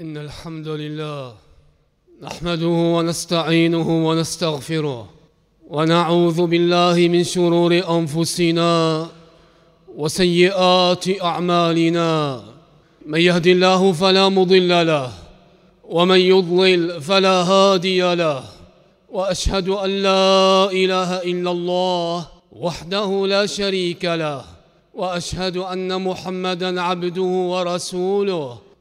إن الحمد لله نحمده ونستعينه ونستغفره ونعوذ بالله من شرور أنفسنا وسيئات أعمالنا. من يهد الله فلا مضل له ومن يضلل فلا هادي له. وأشهد أن لا إله إلا الله وحده لا شريك له وأشهد أن محمدا عبده ورسوله.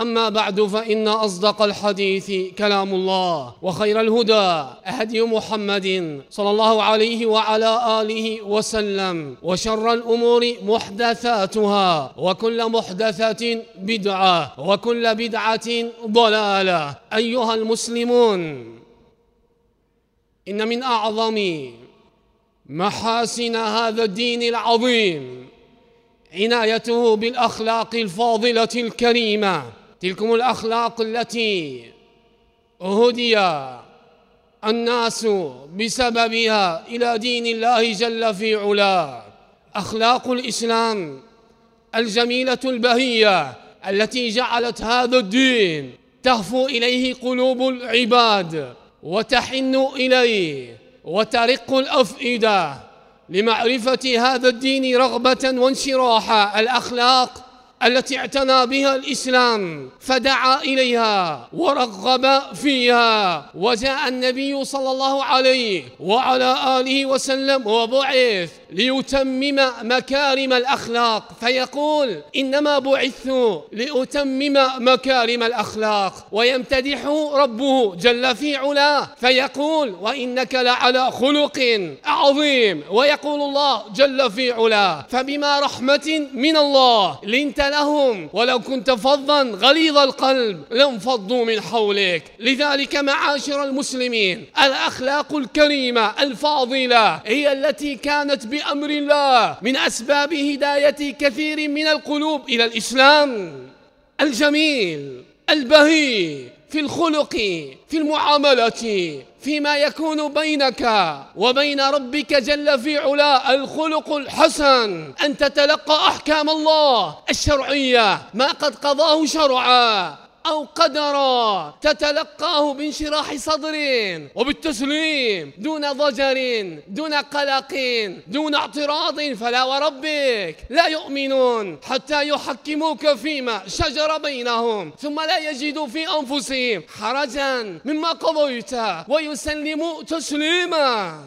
أما بعد فإن أصدق الحديث كلام الله وخير الهدى هدي محمد صلى الله عليه وعلى آله وسلم وشر الأمور محدثاتها وكل محدثة بدعة وكل بدعة ضلالة. أيها المسلمون إن من أعظم محاسن هذا الدين العظيم عنايته بالأخلاق الفاضلة الكريمة. تلكم الأخلاق التي هدي الناس بسببها إلى دين الله جل في علاه. أخلاق الإسلام الجميلة البهية التي جعلت هذا الدين تهفو إليه قلوب العباد وتحن إليه وترق الأفئدة لمعرفة هذا الدين رغبة وانشراحا. الأخلاق التي اعتنى بها الإسلام فدعا إليها ورغب فيها وجاء النبي صلى الله عليه وعلى آله وسلم وبعث ليتمم مكارم الأخلاق فيقول إنما بعثت لأتمم مكارم الأخلاق ويمتدح ربه جل في علاه فيقول وإنك لعلى خلق عظيم ويقول الله جل في علاه فبما رحمة من الله لنت لهم. ولو كنت فظا غليظ القلب لانفضوا من حولك. لذلك معاشر المسلمين الأخلاق الكريمة الفاضلة هي التي كانت بأمر الله. من أسباب هداية كثير من القلوب إلى الإسلام. الجميل البهي في الخلق في المعاملة. فيما يكون بينك وبين ربك جل في علا الخلق الحسن أن تتلقى أحكام الله الشرعية ما قد قضاه شرعا. أو قدرا تتلقاه بانشراح صدر وبالتسليم دون ضجر دون قلق دون اعتراض فلا وربك لا يؤمنون حتى يحكموك فيما شجر بينهم ثم لا يجدوا في أنفسهم حرجا مما قضيت ويسلموا تسليما.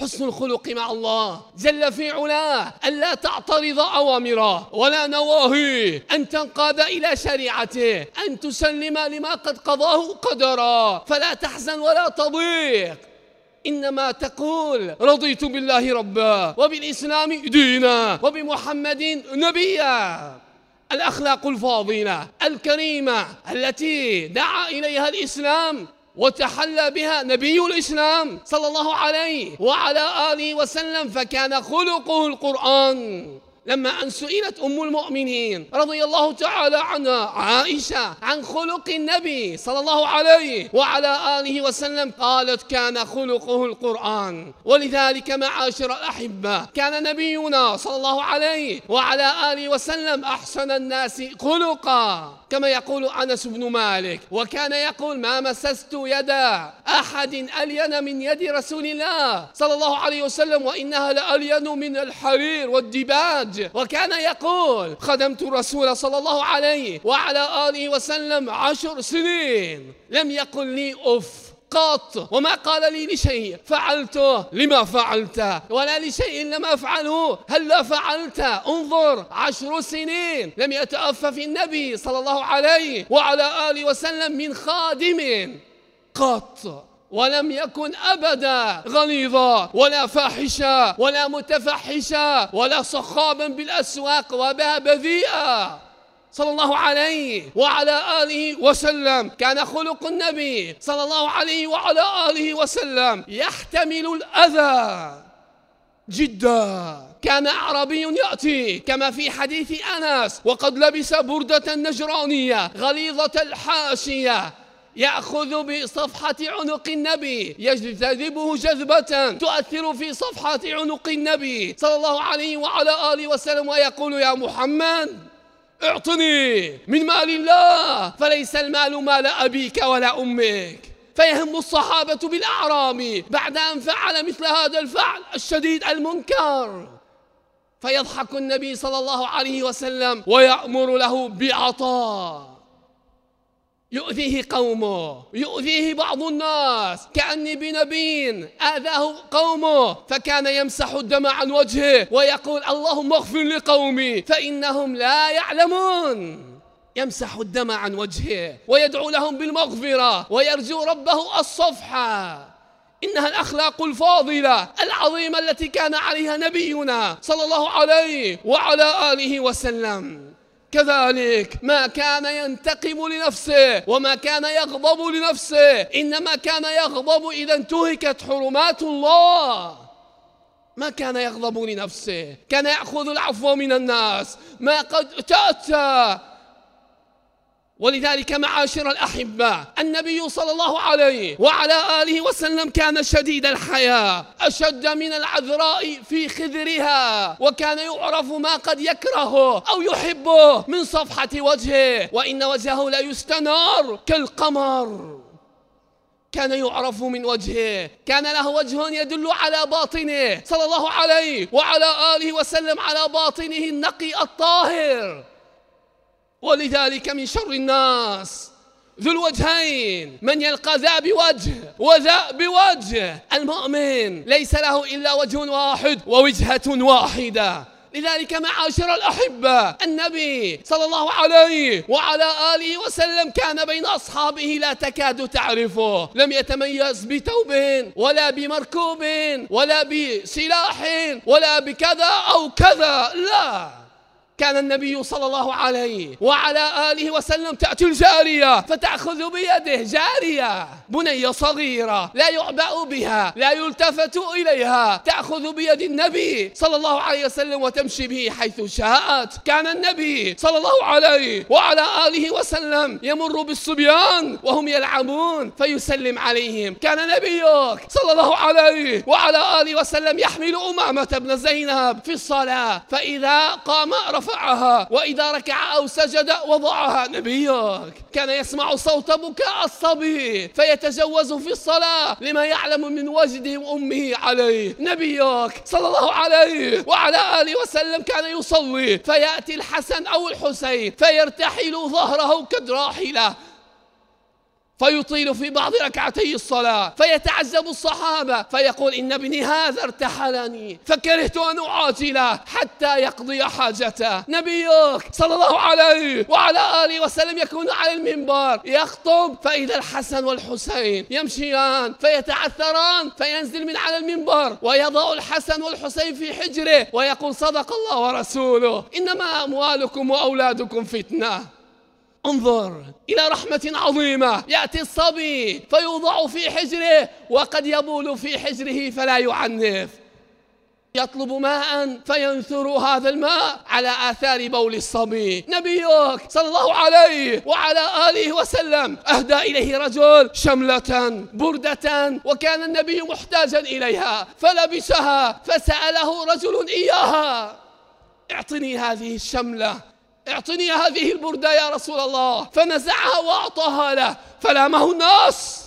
حسن الخلق مع الله. جل في علاه ألا تعترض أوامره ولا نواهيه. أن تنقاد إلى شريعته. أن تسلم لما قد قضاه قدرا. فلا تحزن ولا تضيق. إنما تقول رضيت بالله ربا وبالإسلام دينا وبمحمد نبيا. الأخلاق الفاضلة الكريمة التي دعا إليها الإسلام وتحلى بها نبي الإسلام صلى الله عليه وعلى آله وسلم فكان خلقه القرآن. لما أن سئلت أم المؤمنين رضي الله تعالى عنها عائشة عن خلق النبي صلى الله عليه وعلى آله وسلم قالت كان خلقه القرآن ولذلك معاشر الأحبة كان نبينا صلى الله عليه وعلى آله وسلم أحسن الناس خلقا. كما يقول أنس بن مالك وكان يقول ما مسست يدا أحد ألين من يد رسول الله صلى الله عليه وسلم وإنها لألين من الحرير والدباج وكان يقول خدمت الرسول صلى الله عليه وعلى آله وسلم عشر سنين. لم يقل لي أف قط وما قال لي لشيء. فعلته لما فعلت ولا لشيء لم أفعله. هل فعلت؟ انظر عشر سنين. لم يتأفف النبي صلى الله عليه وعلى آله وسلم من خادم قط. ولم يكن أبدا غليظا ولا فاحشا ولا متفحشا ولا صخابا بالأسواق وبها بذيئا. صلى الله عليه وعلى آله وسلم. كان خلق النبي صلى الله عليه وعلى آله وسلم يحتمل الأذى جدا. كان أعرابي يأتي كما في حديث أنس وقد لبس بردة نجرانية غليظة الحاشية. يأخذ بصفحة عنق النبي يجذبه جذبة تؤثر في صفحة عنق النبي صلى الله عليه وعلى آله وسلم ويقول يا محمد اعطني من مال الله فليس المال مال أبيك ولا أمك. فيهم الصحابة بالأعرام بعد أن فعل مثل هذا الفعل الشديد المنكر. فيضحك النبي صلى الله عليه وسلم ويأمر له بعطاء. يؤذيه قومه يؤذيه بعض الناس. كأني بنبي آذاه قومه فكان يمسح الدم عن وجهه ويقول اللهم اغفر لقومي فإنهم لا يعلمون. يمسح الدم عن وجهه ويدعو لهم بالمغفرة ويرجو ربه الصفحة إنها الأخلاق الفاضلة العظيمة التي كان عليها نبينا صلى الله عليه وعلى آله وسلم. كذلك ما كان ينتقم لنفسه وما كان يغضب لنفسه إنما كان يغضب إذا انتهكت حرمات الله. ما كان يغضب لنفسه كان يأخذ العفو من الناس. ما قد تأتى ولذلك معاشر الأحبة النبي صلى الله عليه وعلى آله وسلم كان شديد الحياة أشد من العذراء في خذرها وكان يعرف ما قد يكرهه أو يحبه من صفحة وجهه وإن وجهه لا يستنار كالقمر. كان يعرف من وجهه كان له وجه يدل على باطنه صلى الله عليه وعلى آله وسلم على باطنه النقي الطاهر. ولذلك من شر الناس. ذو الوجهين من يلقى ذا بوجه وذا بوجه. المؤمن ليس له إلا وجه واحد ووجهة واحدة. لذلك معاشر الأحبة النبي صلى الله عليه وعلى آله وسلم كان بين أصحابه لا تكاد تعرفه. لم يتميز بتوب ولا بمركوب ولا بسلاح ولا بكذا أو كذا لا. كان النبي صلى الله عليه وعلى آله وسلم تأتي الجارية فتأخذ بيده جارية. بنية صغيرة لا يعبأ بها لا يلتفت إليها تأخذ بيد النبي صلى الله عليه وسلم وتمشي به حيث شاءت. كان النبي صلى الله عليه وعلى آله وسلم يمر بالصبيان وهم يلعبون فيسلم عليهم. كان نبيك صلى الله عليه وعلى آله وسلم يحمل أمامة بن زينب في الصلاة فإذا قام رفع رفعها وإذا ركع أو سجد وضعها. نبيك كان يسمع صوت بكاء الصبي فيتجوز في الصلاة لما يعلم من وجده أمه عليه نبيك صلى الله عليه وعلى آله وسلم كان يصلي فيأتي الحسن أو الحسين فيرتحل ظهره كدراحلة. فيطيل في بعض ركعتي الصلاة فيتعجب الصحابة فيقول إن ابني هذا ارتحلني فكرهت أن أعاجله حتى يقضي حاجته. نبيك صلى الله عليه وعلى آله وسلم يكون على المنبر يخطب فإذا الحسن والحسين يمشيان فيتعثران فينزل من على المنبر ويضع الحسن والحسين في حجره ويقول صدق الله ورسوله إنما أموالكم وأولادكم فتنة. انظر إلى رحمة عظيمة. يأتي الصبي فيوضع في حجره وقد يبول في حجره فلا يعنف. يطلب ماء فينثر هذا الماء على آثار بول الصبي. نبيك صلى الله عليه وعلى آله وسلم أهدى إليه رجل شملة بردة وكان النبي محتاجا إليها. فلبسها فسأله رجل إياها اعطني هذه الشملة. اعطني هذه البردة يا رسول الله. فنزعها وأعطاها له. فلامه الناس.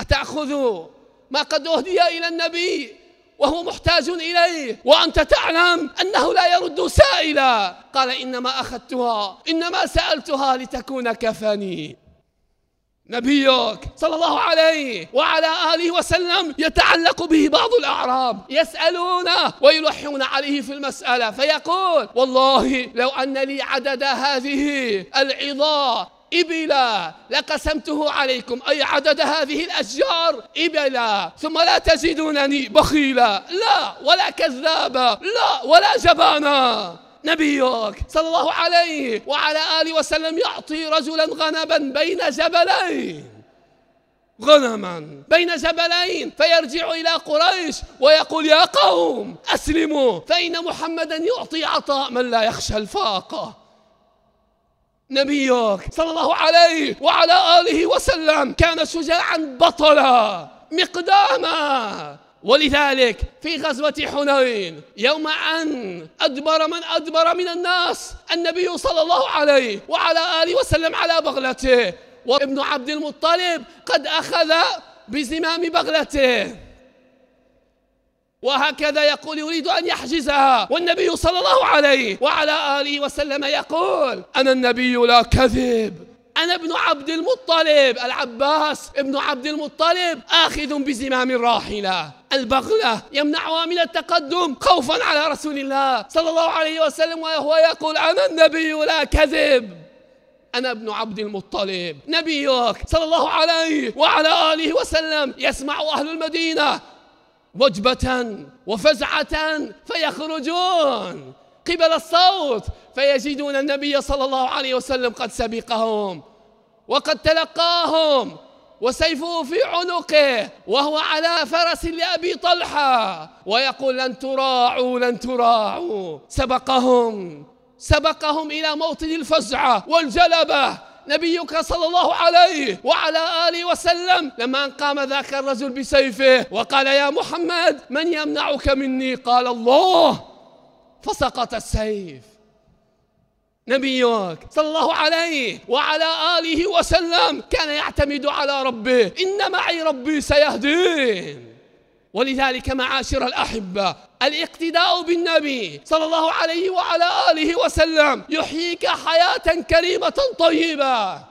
أتأخذ ما قد أهدي إلى النبي وهو محتاج إليه. وأنت تعلم أنه لا يرد سائلا. قال إنما أخذتها إنما سألتها لتكون كفني. نبيك صلى الله عليه وعلى آله وسلم يتعلق به بعض الأعراب يسألونه ويلحون عليه في المسألة فيقول والله لو أن لي عدد هذه العظام إبلا لقسمته عليكم أي عدد هذه الأشجار إبلا ثم لا تزيدونني بخيلا لا ولا كذابا لا ولا جبانا. نبيك صلى الله عليه وعلى آله وسلم يعطي رجلا غنما بين جبلين. غنما بين جبلين. فيرجع إلى قريش ويقول يا قوم أسلموا. فإن محمدا يعطي عطاء من لا يخشى الفاقة. نبيك صلى الله عليه وعلى آله وسلم كان شجاعا بطلا مقداما. ولذلك في غزوة حنين يوم أن أدبر من أدبر من الناس النبي صلى الله عليه وعلى آله وسلم على بغلته. وابن عبد المطلب قد أخذ بزمام بغلته. وهكذا يقول يريد أن يحجزها. والنبي صلى الله عليه وعلى آله وسلم يقول أنا النبي لا كذب. أنا ابن عبد المطلب العباس ابن عبد المطلب آخذ بزمام الراحلة. البغلة يمنعها من التقدم خوفا على رسول الله صلى الله عليه وسلم وهو يقول أنا النبي لا كذب. أنا ابن عبد المطلب. نبيك صلى الله عليه وعلى آله وسلم يسمع أهل المدينة وجبة وفزعة فيخرجون قبل الصوت فيجدون النبي صلى الله عليه وسلم قد سبقهم. وقد تلقاهم وسيفه في عنقه وهو على فرس لأبي طلحة ويقول لن تراعوا لن تراعوا. سبقهم سبقهم إلى موطن الفزعة والجلبة. نبيك صلى الله عليه وعلى آله وسلم لما قام ذاك الرجل بسيفه وقال يا محمد من يمنعك مني؟ قال الله. فسقط السيف. نبيك صلى الله عليه وعلى آله وسلم كان يعتمد على ربه إن معي ربي سيهدين. ولذلك معاشر الأحبة الاقتداء بالنبي صلى الله عليه وعلى آله وسلم يحييك حياة كريمة طيبة.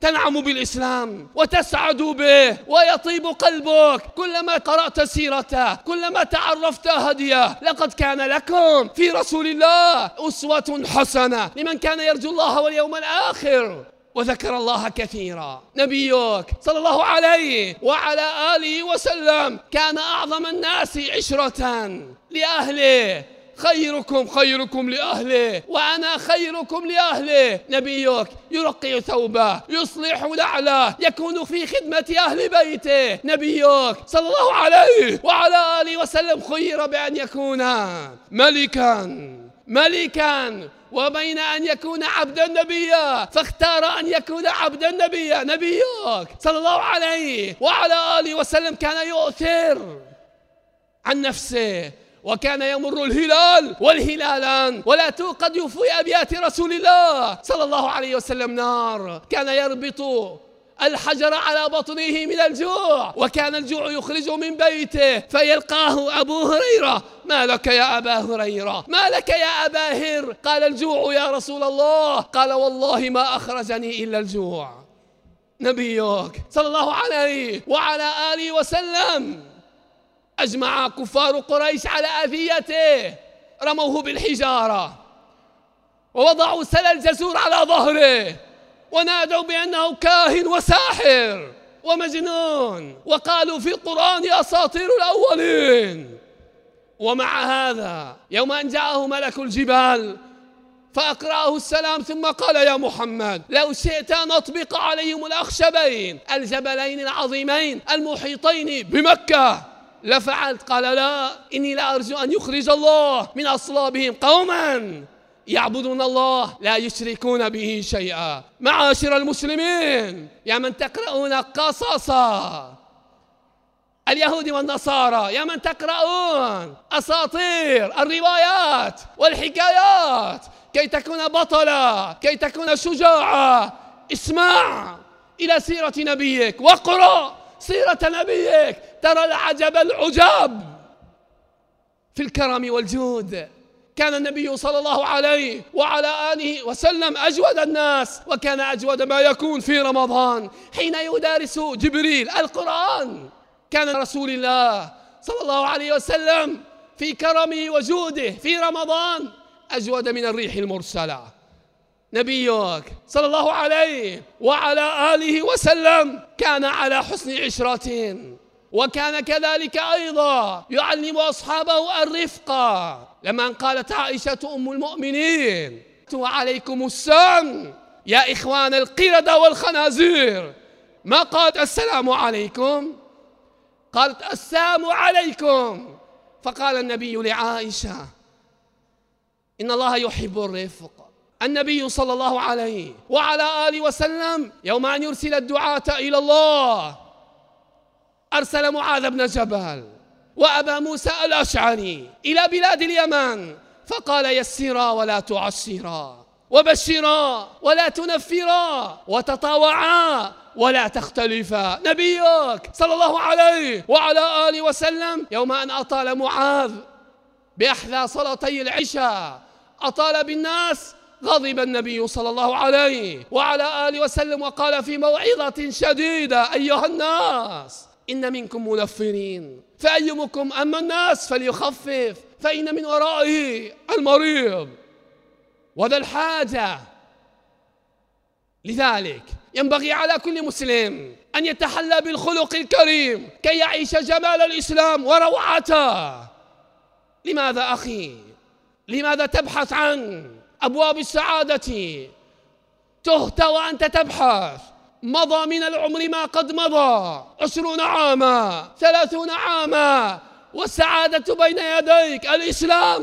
تنعم بالإسلام وتسعد به ويطيب قلبك. كلما قرأت سيرته كلما تعرفت هديه لقد كان لكم في رسول الله أسوة حسنة لمن كان يرجو الله واليوم الآخر. وذكر الله كثيرا. نبيك صلى الله عليه وعلى آله وسلم كان أعظم الناس عشرة لأهله. خيركم خيركم لأهله وأنا خيركم لأهله. نبيك يرقي ثوبه يصلح نعله يكون في خدمة أهل بيته. نبيك صلى الله عليه وعلى آله وسلم خير بأن يكون ملكا ملكا وبين أن يكون عبدا نبيا. فاختار أن يكون عبدا نبيا. نبيك صلى الله عليه وعلى آله وسلم كان يؤثر عن نفسه. وكان يمر الهلال والهلالان ولا توقد في أبيات رسول الله صلى الله عليه وسلم نار. كان يربط الحجر على بطنه من الجوع وكان الجوع يخرجه من بيته فيلقاه أبو هريرة. ما لك يا أبا هريرة؟ ما لك يا أبا هر؟ قال الجوع يا رسول الله. قال والله ما أخرجني إلا الجوع. نبيك صلى الله عليه وعلى آله وسلم. أجمع كفار قريش على أذيته. رموه بالحجارة. ووضعوا سل الجزور على ظهره. ونادوا بأنه كاهن وساحر ومجنون. وقالوا في القرآن أساطير الأولين. ومع هذا يوم أن جاءه ملك الجبال فأقرأه السلام ثم قال يا محمد لو شئت أن أطبق عليهم الأخشبين الجبلين العظيمين المحيطين بمكة. لفعلت قال لا إني لا أرجو أن يخرج الله من أصلابهم قوما يعبدون الله لا يشركون به شيئا. معاشر المسلمين يا من تقرؤون قصص اليهود والنصارى يا من تقرؤون أساطير الروايات والحكايات. كي تكون بطلا كي تكون شجاعا اسمع إلى سيرة نبيك واقرأ سيرة نبيك ترى العجب العجاب في الكرم والجود. كان النبي صلى الله عليه وعلى آله وسلم أجود الناس وكان أجود ما يكون في رمضان. حين يدارس جبريل القرآن كان رسول الله صلى الله عليه وسلم في كرمه وجوده في رمضان أجود من الريح المرسلة. نبيك صلى الله عليه وعلى آله وسلم كان على حسن عشرة وكان كذلك أيضا يعلم أصحابه الرفقة لما قالت عائشة أم المؤمنين وعليكم السلام يا إخوان القردة والخنازير ما قالت السلام عليكم قالت السلام عليكم فقال النبي لعائشة إن الله يحب الرفق. النبي صلى الله عليه وعلى آله وسلم يوم أن يرسل الدعاة إلى الله أرسل معاذ بن جبل وأبا موسى الأشعري إلى بلاد اليمن فقال يسرا ولا تعسرا وبشرا ولا تنفرا وتطاوعا ولا تختلفا. نبيك صلى الله عليه وعلى آله وسلم يوم أن أطال معاذ بأحلى صلاتي العشاء أطال بالناس غضب النبي صلى الله عليه وعلى آله وسلم وقال في موعظة شديدة أيها الناس إن منكم منفرين فأيمكم أما الناس فليخفف فإن من ورائه المريض. وذا الحاجة. لذلك ينبغي على كل مسلم أن يتحلى بالخلق الكريم كي يعيش جمال الإسلام وروعته. لماذا أخي؟ لماذا تبحث عن أبواب السعادة. تهت وأنت تبحث. مضى من العمر ما قد مضى. عشرون عاما ثلاثون عاما. والسعادة بين يديك. الإسلام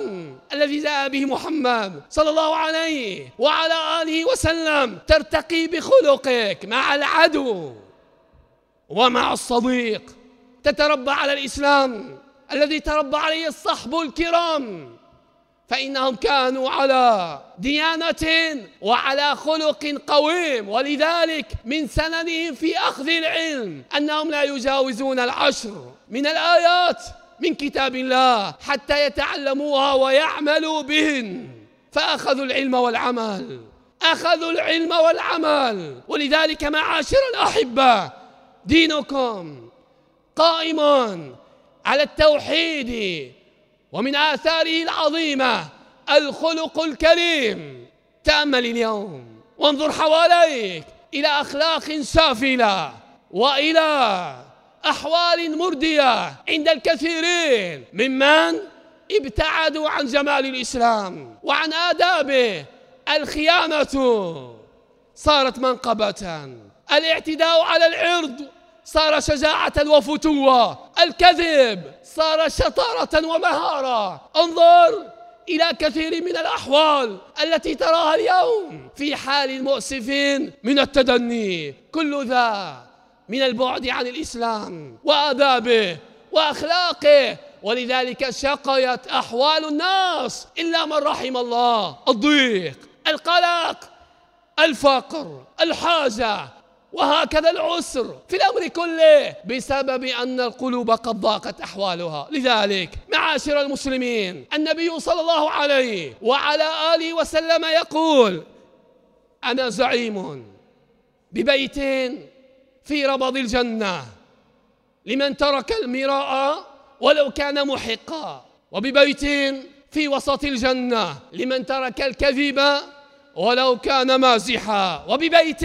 الذي جاء به محمد صلى الله عليه وعلى آله وسلم ترتقي بخلقك مع العدو ومع الصديق. تتربى على الإسلام الذي تربى عليه الصحب الكرام. فإنهم كانوا على ديانة وعلى خلق قويم. ولذلك من سننهم في أخذ العلم أنهم لا يجاوزون العشر من الآيات من كتاب الله حتى يتعلموها ويعملوا بهن. فأخذوا العلم والعمل أخذوا العلم والعمل. ولذلك معاشر الأحبة دينكم قائم على التوحيد. ومن آثاره العظيمة الخلق الكريم. تأمل اليوم وانظر حواليك إلى أخلاق سافلة وإلى أحوال مردية عند الكثيرين ممن ابتعدوا عن جمال الإسلام وعن آدابه. الخيانة صارت منقبة. الاعتداء على العرض صار شجاعة وفتوة. الكذب صار شطارة ومهارة. انظر إلى كثير من الأحوال التي تراها اليوم في حال مؤسف من التدني. كل ذا من البعد عن الإسلام وآدابه وأخلاقه. ولذلك شقيت أحوال الناس إلا من رحم الله. الضيق القلق الفقر الحاجة وهكذا العسر في الأمر كله بسبب أن القلوب قد ضاقت أحوالها. لذلك معاشر المسلمين النبي صلى الله عليه وعلى آله وسلم يقول أنا زعيم ببيت في ربض الجنة لمن ترك المراء ولو كان محقا وببيت في وسط الجنة لمن ترك الكذب ولو كان مازحا. وببيت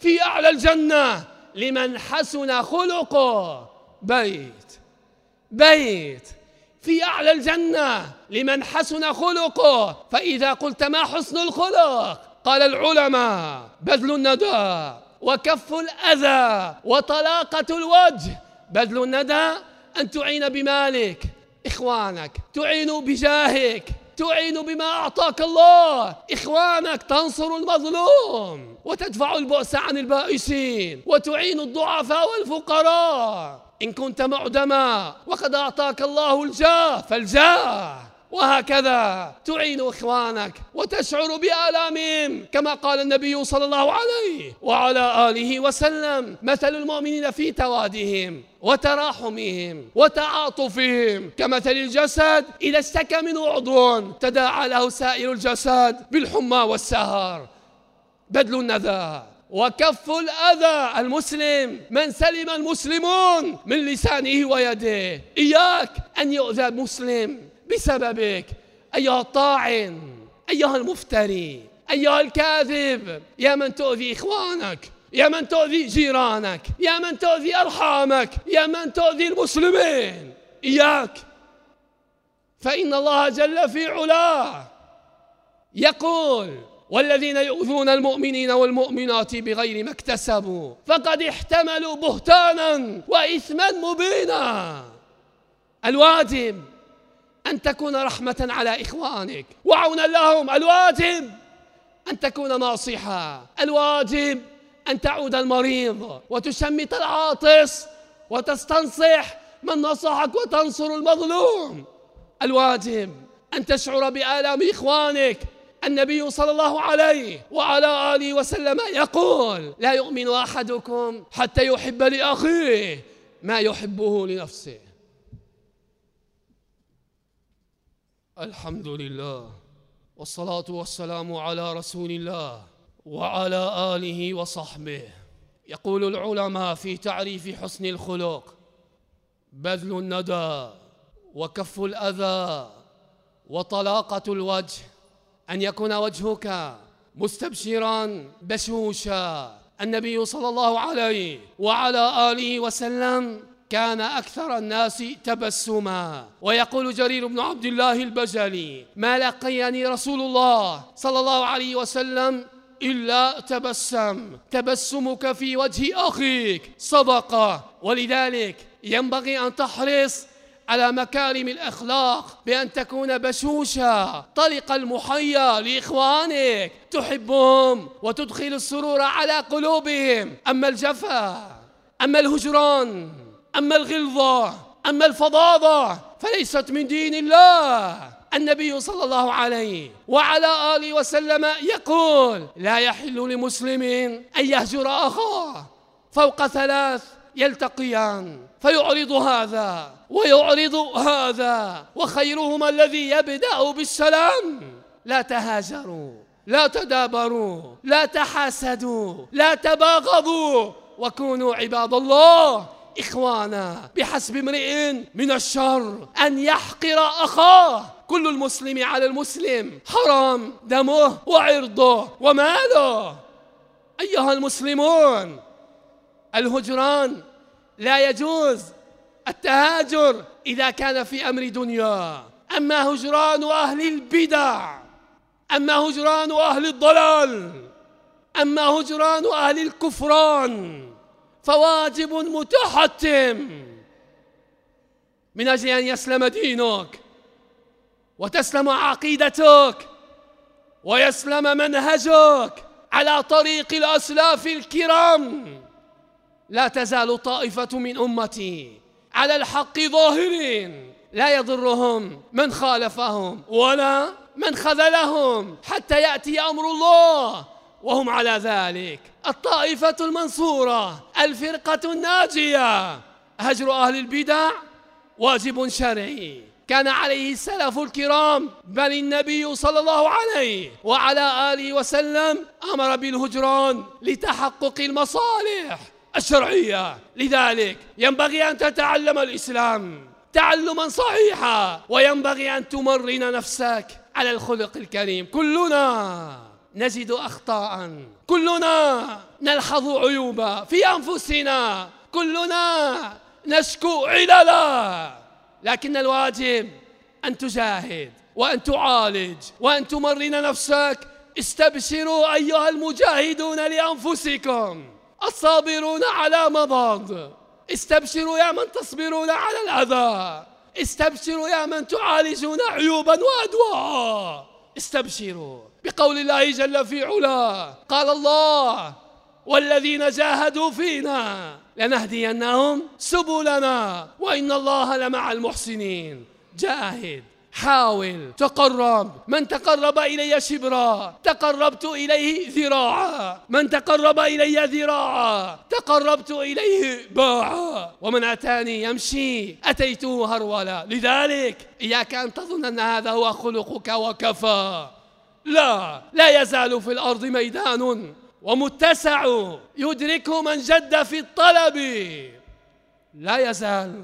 في أعلى الجنة لمن حسن خلقه. بيت بيت. في أعلى الجنة لمن حسن خلقه. فإذا قلت ما حسن الخلق؟ قال العلماء بذل الندى وكف الأذى وطلاقة الوجه. بذل الندى أن تعين بمالك. إخوانك تعين بجاهك. تعين بما أعطاك الله. إخوانك تنصر المظلوم وتدفع البؤس عن البائسين وتعين الضعفاء والفقراء. إن كنت معدما وقد أعطاك الله الجاه فالجاه وهكذا تعين إخوانك وتشعر بآلامهم كما قال النبي صلى الله عليه وعلى آله وسلم مثل المؤمنين في توادهم وتراحمهم وتعاطفهم كمثل الجسد إذا اشتكى منه عضو تداعى له سائر الجسد بالحمى والسهر. بدل النذى وكف الأذى المسلم من سلم المسلمون من لسانه ويده. إياك أن يؤذى مسلم. بسببك أيها الطاعن أيها المفتري أيها الكاذب يا من تؤذي إخوانك يا من تؤذي جيرانك يا من تؤذي أرحامك يا من تؤذي المسلمين. إياك. فإن الله جل في علاه يقول والذين يؤذون المؤمنين والمؤمنات بغير ما اكتسبوا فقد احتملوا بهتانا وإثما مبينا. الواجب أن تكون رحمة على إخوانك. وعونا لهم الواجب أن تكون ناصحا الواجب أن تعود المريض وتشمت العاطس وتستنصح من نصحك وتنصر المظلوم. الواجب أن تشعر بآلام إخوانك. النبي صلى الله عليه وعلى آله وسلم يقول لا يؤمن أحدكم حتى يحب لأخيه ما يحبه لنفسه. الحمد لله والصلاة والسلام على رسول الله وعلى آله وصحبه. يقول العلماء في تعريف حسن الخلق بذل الندى وكف الأذى وطلاقة الوجه أن يكون وجهك مستبشرا بشوشا. النبي صلى الله عليه وعلى آله وسلم كان أكثر الناس تبسما. ويقول جرير بن عبد الله البجلي ما لقيني رسول الله صلى الله عليه وسلم إلا تبسم. تبسمك في وجه أخيك. صدقة ولذلك ينبغي أن تحرص على مكارم الأخلاق بأن تكون بشوشا طلق المحيا لإخوانك تحبهم وتدخل السرور على قلوبهم. أما الجفا أما الهجران أما الغلظة أما الفظاظة فليست من دين الله. النبي صلى الله عليه وعلى آله وسلم يقول لا يحل لمسلم أن يهجر أخاه فوق ثلاث يلتقيان فيعرض هذا ويعرض هذا وخيرهما الذي يبدأ بالسلام. لا تهاجروا لا تدابروا لا تحاسدوا لا تباغضوا وكونوا عباد الله إخوانا بحسب امرئ من الشر أن يحقر أخاه. كل المسلم على المسلم حرام دمه وعرضه وماله. أيها المسلمون الهجران لا يجوز التهاجر إذا كان في أمر دنيا. أما هجران أهل البدع أما هجران أهل الضلال أما هجران أهل الكفران فواجب متحتم. من أجل أن يسلم دينك وتسلم عقيدتك ويسلم منهجك على طريق الأسلاف الكرام لا تزال طائفة من أمتي على الحق ظاهرين. لا يضرهم من خالفهم ولا من خذلهم حتى يأتي أمر الله. وهم على ذلك. الطائفة المنصورة الفرقة الناجية. هجر أهل البدع واجب شرعي. كان عليه السلف الكرام بل النبي صلى الله عليه وعلى آله وسلم أمر بالهجران لتحقق المصالح الشرعية. لذلك ينبغي أن تتعلم الإسلام تعلما صحيحا وينبغي أن تمرن نفسك على الخلق الكريم كلنا. نجد أخطاء. كلنا نلحظ عيوبا في أنفسنا. كلنا نشكو عللا. لكن الواجب أن تجاهد وأن تعالج وأن تمرن نفسك. استبشروا أيها المجاهدون لأنفسكم. الصابرون على مضاض. استبشروا يا من تصبرون على الأذى. استبشروا يا من تعالجون عيوبا وأدواء. استبشروا. بقول الله جل في علاه قال الله والذين جاهدوا فينا لنهدينهم سبلنا وإن الله لمع المحسنين. جاهد حاول تقرب. من تقرب إلي شبرا تقربت إليه ذراعا. من تقرب إلي ذراعا تقربت إليه باعا. ومن أتاني يمشي أتيته هرولا لذلك إياك أن تظن أن هذا هو خلقك وكفى. لا لا يزال في الأرض ميدان ومتسع يدركه من جد في الطلب. لا يزال.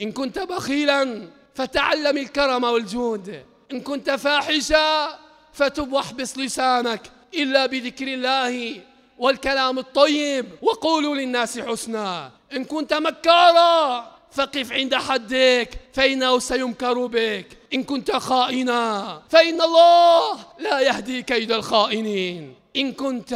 إن كنت بخيلا فتعلم الكرم والجود. إن كنت فاحشا فتب واحبس لسانك إلا بذكر الله والكلام الطيب. وقولوا للناس حسنا. إن كنت مكارا فقف عند حدك فإنه سيمكر بك. إن كنت خائنا فإن الله لا يهدي كيد الخائنين. إن كنت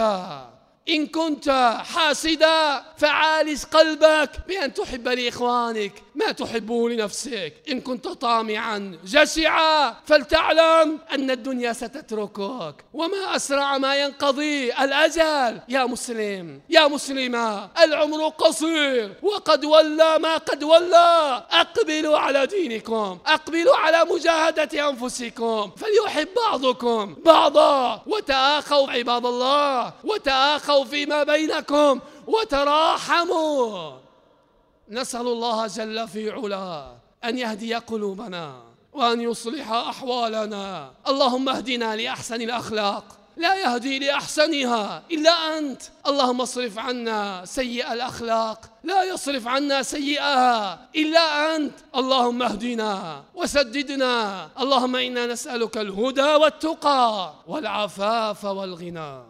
إن كنت حاسدا فعالج قلبك بأن تحب لإخوانك. ما تحبه لنفسك. إن كنت طامعا جشعا فلتعلم أن الدنيا ستتركك. وما أسرع ما ينقضي الأجل. يا مسلم يا مسلمة العمر قصير. وقد ولى ما قد ولى. أقبلوا على دينكم أقبلوا على مجاهدة أنفسكم. فليحب بعضكم بعضا. وتآخوا عباد الله وتآخوا فيما بينكم وتراحموا. نسأل الله جل في علاه أن يهدي قلوبنا وأن يصلح أحوالنا. اللهم اهدنا لأحسن الأخلاق. لا يهدي لأحسنها إلا أنت. اللهم اصرف عنا سيء الأخلاق. لا يصرف عنا سيئها إلا أنت. اللهم اهدنا وسددنا. اللهم إنا نسألك الهدى والتقى والعفاف والغنى.